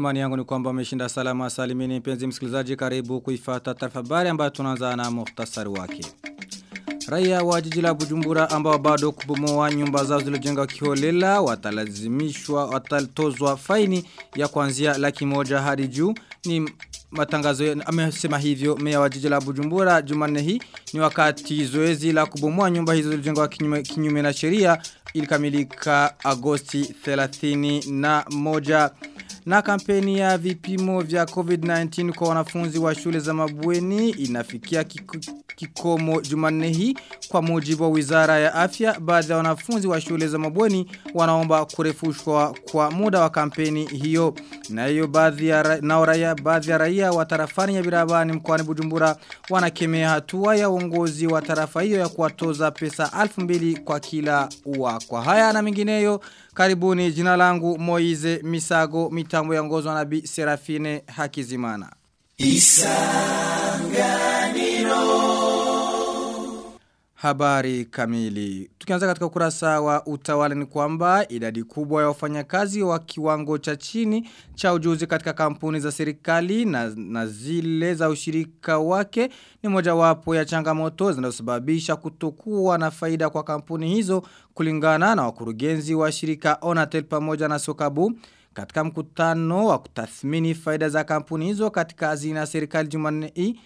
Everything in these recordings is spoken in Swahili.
Imani yangu ni kwamba umeshinda salama salimini mpenzi msikilizaji karibu kuifata taarifa ambayo tunaanza na muhtasari wake. Raia wa jiji la Bujumbura ambao bado kubomoa nyumba zao zilizojengwa kiholela watalazimishwa watatozwa faini ya kuanzia laki moja hadi juu. Ni matangazo amesema hivyo meya wa jiji la Bujumbura Jumanne hii. Ni wakati zoezi la kubomoa nyumba hizo zilizojengwa kinyume, kinyume na sheria ilikamilika Agosti 31 na moja na kampeni ya vipimo vya COVID-19 kwa wanafunzi wa shule za mabweni inafikia kikomo jumanne hii kwa mujibu wa wizara ya afya. Baadhi ya wanafunzi wa shule za mabweni wanaomba kurefushwa kwa muda wa kampeni hiyo. Na hiyo baadhi ya nao raia baadhi ya raia wa tarafani ya Birabani mkoani Bujumbura wanakemea hatua ya uongozi wa tarafa hiyo ya kuwatoza pesa 2000 kwa kila ua. Kwa haya na mengineyo karibuni jina langu Moize Misago mitambo ya ngozwa na Bi Serafine Hakizimana. Isanganiro Habari kamili. Tukianza katika ukurasa wa utawala ni kwamba idadi kubwa ya wafanyakazi wa kiwango cha chini cha ujuzi katika kampuni za serikali na, na zile za ushirika wake ni mojawapo ya changamoto zinazosababisha kutokuwa na faida kwa kampuni hizo kulingana na wakurugenzi wa shirika Onatel pamoja na Sokabu. Katika mkutano wa kutathmini faida za kampuni hizo katika hazina serikali Jumanne hii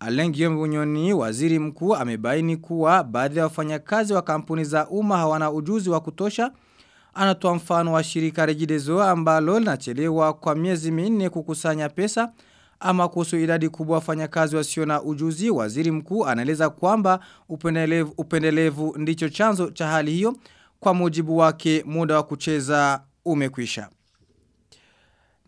Alain Guillaume Bunyoni, waziri mkuu amebaini kuwa baadhi ya wafanyakazi wa kampuni za umma hawana ujuzi wa kutosha. Anatoa mfano wa shirika Rejidezo ambalo linachelewa kwa miezi minne kukusanya pesa ama kuhusu idadi kubwa wafanyakazi wasio na ujuzi. Waziri mkuu anaeleza kwamba upendelevu, upendelevu ndicho chanzo cha hali hiyo. Kwa mujibu wake muda wa kucheza umekwisha.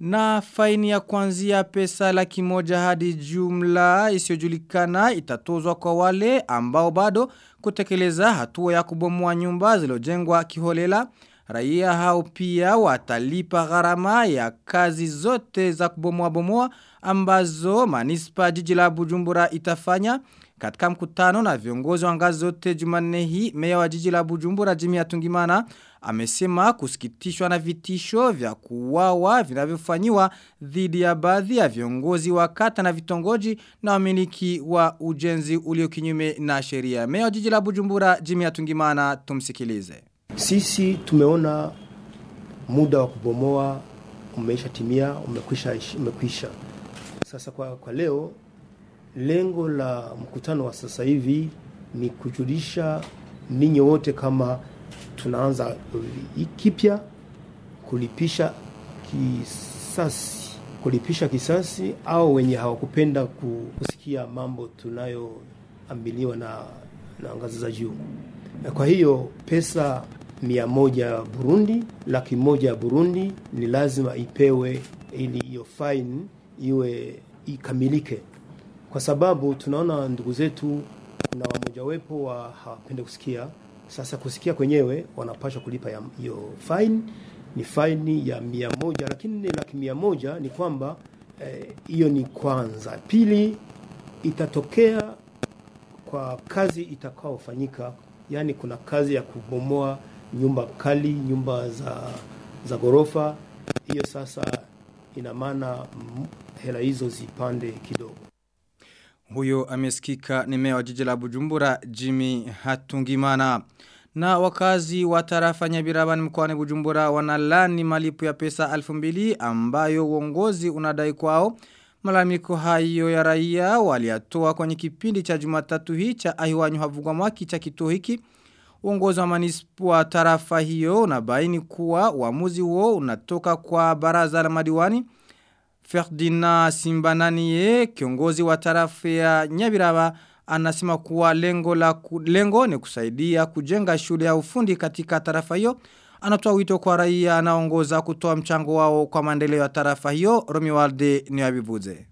Na faini ya kuanzia pesa laki moja hadi jumla isiyojulikana itatozwa kwa wale ambao bado kutekeleza hatua ya kubomoa nyumba zilojengwa kiholela. Raia hao pia watalipa gharama ya kazi zote za kubomoa bomoa ambazo manispa jiji la Bujumbura itafanya. Katika mkutano na viongozi wa ngazi zote Jumanne hii, meya wa jiji la Bujumbura Jimmy Atungimana amesema kusikitishwa na vitisho vya kuwawa vinavyofanyiwa dhidi ya baadhi ya viongozi wa kata na vitongoji na wamiliki wa ujenzi ulio kinyume na sheria. Meya jiji la Bujumbura Jimmy Atungimana tumsikilize. Sisi tumeona muda wa kubomoa umeisha timia, umekwisha umekwisha. Sasa kwa, kwa leo lengo la mkutano wa sasa hivi ni kujulisha ninyi wote kama tunaanza kipya kulipisha kisasi kulipisha kisasi au wenye hawakupenda kusikia mambo tunayoambiliwa na, na ngazi za juu. Kwa hiyo pesa mia moja ya Burundi, laki moja ya Burundi ni lazima ipewe ili hiyo fine iwe ikamilike, kwa sababu tunaona ndugu zetu kuna wamojawepo wa hawapende kusikia sasa kusikia kwenyewe wanapaswa kulipa hiyo fine ni faini ya mia moja lakini laki mia moja ni kwamba hiyo eh, ni kwanza. Pili itatokea kwa kazi itakaofanyika, yaani kuna kazi ya kubomoa nyumba kali, nyumba za, za ghorofa. Hiyo sasa ina maana hela hizo zipande kidogo. Huyo amesikika ni meya wa jiji la Bujumbura Jimmy Hatungimana. Na wakazi wa tarafa Nyabirabani mkoani Bujumbura wanalani malipo ya pesa 2000 ambayo uongozi unadai kwao. Malalamiko hayo ya raia waliatoa kwenye kipindi cha Jumatatu hii cha ahiwanyu havugwa mwaki cha kituo hiki. Uongozi wa manispu wa tarafa hiyo unabaini kuwa uamuzi huo unatoka kwa baraza la madiwani. Ferdinand Simbananie kiongozi wa tarafa ya Nyabiraba anasema kuwa lengo la ku, lengo ni kusaidia kujenga shule ya ufundi katika tarafa hiyo. Anatoa wito kwa raia anaongoza kutoa mchango wao kwa maendeleo ya tarafa hiyo. Romiwalde ni abivuze.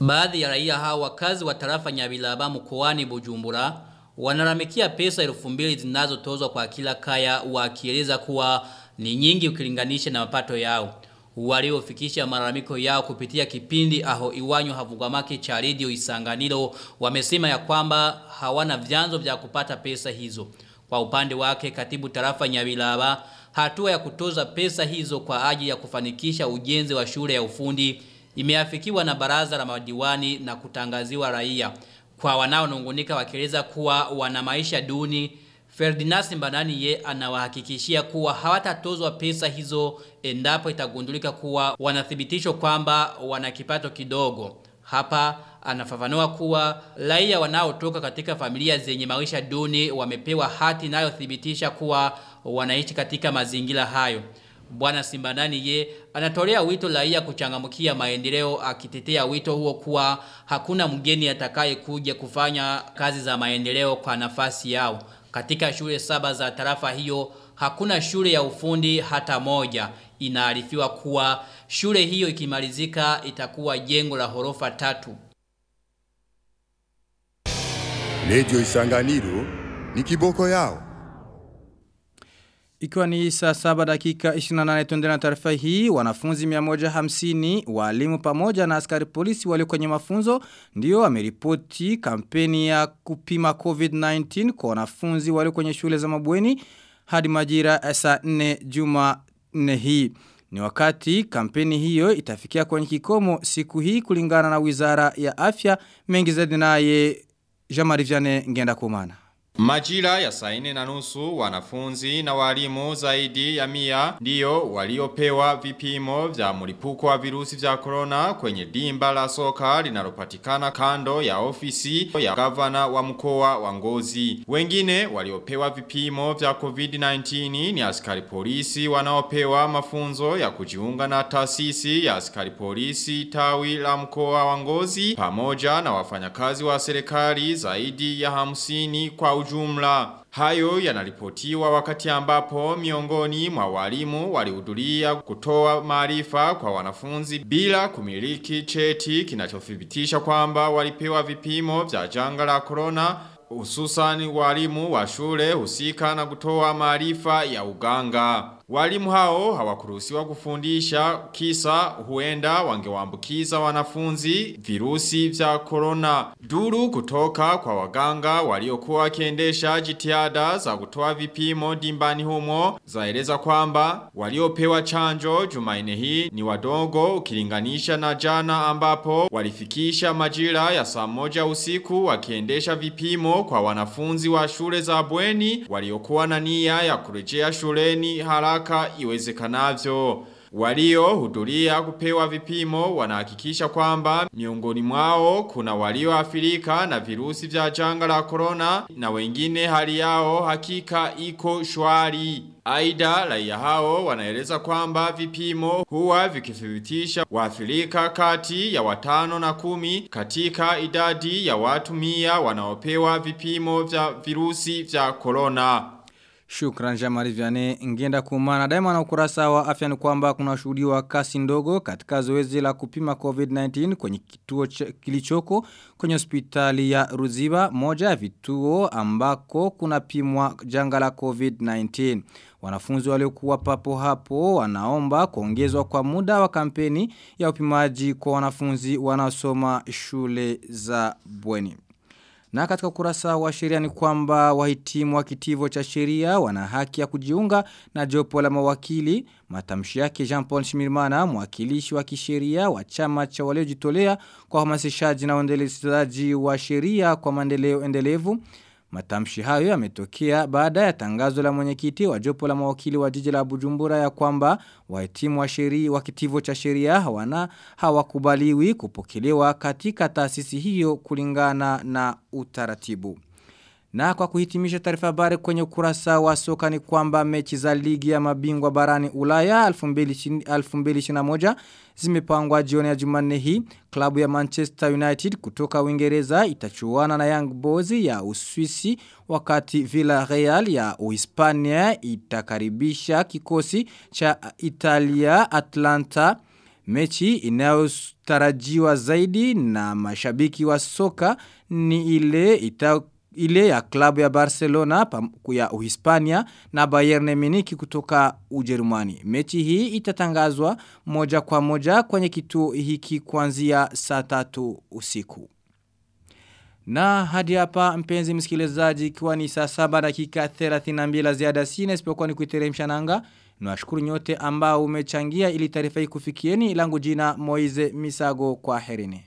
Baadhi ya raia hao wakazi wa tarafa Nyabilaba mkoani Bujumbura wanaramikia pesa elfu mbili zinazotozwa kwa kila kaya wakieleza kuwa ni nyingi ukilinganisha na mapato yao waliofikisha malalamiko yao kupitia kipindi aho iwanyo havugamaki cha redio isanganilo wamesema ya kwamba hawana vyanzo vya kupata pesa hizo. Kwa upande wake katibu tarafa Nyabilaba hatua ya kutoza pesa hizo kwa ajili ya kufanikisha ujenzi wa shule ya ufundi imeafikiwa na baraza la madiwani na kutangaziwa raia. Kwa wanaonungunika wakieleza kuwa wana maisha duni, Ferdinand Mbanani ye anawahakikishia kuwa hawatatozwa pesa hizo endapo itagundulika kuwa wanathibitisho kwamba wana kipato kidogo. Hapa anafafanua kuwa raia wanaotoka katika familia zenye maisha duni wamepewa hati inayothibitisha kuwa wanaishi katika mazingira hayo. Bwana Simbanani ye anatolea wito raia kuchangamkia maendeleo akitetea wito huo kuwa hakuna mgeni atakayekuja kufanya kazi za maendeleo kwa nafasi yao. Katika shule saba za tarafa hiyo hakuna shule ya ufundi hata moja. Inaarifiwa kuwa shule hiyo ikimalizika itakuwa jengo la horofa tatu. Lejo Isanganiro ni kiboko yao. Ikiwa ni saa saba dakika 28 tuendele na taarifa hii, wanafunzi 150, walimu pamoja na askari polisi walio kwenye mafunzo, ndio ameripoti kampeni ya kupima COVID-19 kwa wanafunzi walio kwenye shule za mabweni hadi majira saa 4 juma 4 hii. Ni wakati kampeni hiyo itafikia kwenye kikomo siku hii kulingana na wizara ya afya mengi zaidi naye Jamari ngenda kumana. Majira ya saine na nusu wanafunzi na walimu zaidi ya mia ndiyo waliopewa vipimo vya mlipuko wa virusi vya corona kwenye dimba la soka linalopatikana kando ya ofisi ya gavana wa mkoa wa Ngozi. Wengine waliopewa vipimo vya COVID-19 ni askari polisi wanaopewa mafunzo ya kujiunga na tasisi ya askari polisi tawi la mkoa wa Ngozi pamoja na wafanyakazi wa serikali zaidi ya hamsini kwa ujumla. Hayo yanaripotiwa wakati ambapo miongoni mwa walimu walihudhuria kutoa maarifa kwa wanafunzi bila kumiliki cheti kinachothibitisha kwamba walipewa vipimo vya janga la corona hususan walimu wa shule husika na kutoa maarifa ya uganga. Walimu hao hawakuruhusiwa kufundisha kisa huenda wangewaambukiza wanafunzi virusi vya corona. Duru kutoka kwa waganga waliokuwa wakiendesha jitihada za kutoa vipimo dimbani humo zaeleza kwamba waliopewa chanjo Jumanne hii ni wadogo ukilinganisha na jana ambapo walifikisha majira ya saa moja usiku wakiendesha vipimo kwa wanafunzi wa shule za bweni waliokuwa na nia ya kurejea shuleni haraka iwezekanavyo. Walio hudulia kupewa vipimo wanahakikisha kwamba miongoni mwao kuna walioathirika na virusi vya janga la corona na wengine hali yao hakika iko shwari. Aida raia hao wanaeleza kwamba vipimo huwa vikithibitisha waathirika kati ya watano na kumi katika idadi ya watu mia wanaopewa vipimo vya virusi vya corona. Shukran Jamari Vyane ngenda kumana daima na ukurasa wa afya ni kwamba kuna shuhudiwa kasi ndogo katika zoezi la kupima COVID-19 kwenye kituo kilichoko kwenye hospitali ya Ruziba moja ya vituo ambako kuna pimwa janga la COVID-19. Wanafunzi waliokuwa papo hapo wanaomba kuongezwa kwa muda wa kampeni ya upimaji kwa wanafunzi wanaosoma shule za bweni. Na katika ukurasa wa sheria ni kwamba wahitimu wa kitivo cha sheria wana haki ya kujiunga na jopo la mawakili. Matamshi yake Jean Paul Shimirmana mwakilishi wa kisheria wa chama cha waliojitolea kwa hamasishaji na uendelezaji wa sheria kwa maendeleo endelevu. Matamshi hayo yametokea baada ya tangazo la mwenyekiti wa jopo la mawakili wa jiji la Bujumbura ya kwamba wahitimu wa sheria wa kitivo cha sheria hawana hawakubaliwi kupokelewa katika taasisi hiyo kulingana na utaratibu. Na kwa kuhitimisha taarifa habari kwenye ukurasa wa soka ni kwamba mechi za ligi ya mabingwa barani Ulaya 2021 zimepangwa jioni ya Jumanne hii. Klabu ya Manchester United kutoka Uingereza itachuana na Young Boys ya Uswisi wakati villa real ya Uhispania itakaribisha kikosi cha Italia Atlanta. Mechi inayotarajiwa zaidi na mashabiki wa soka ni ile ita ile ya klabu ya Barcelona ya Uhispania na Bayern Munich kutoka Ujerumani. Mechi hii itatangazwa moja kwa moja kwenye kituo hiki kuanzia saa tatu usiku. Na hadi hapa mpenzi msikilizaji ikiwa ni saa saba dakika 32 ziada sina isipokuwa ni kuiteremsha nanga. Nawashukuru nyote ambao umechangia ili taarifa hii kufikieni langu jina Moize Misago kwa herini.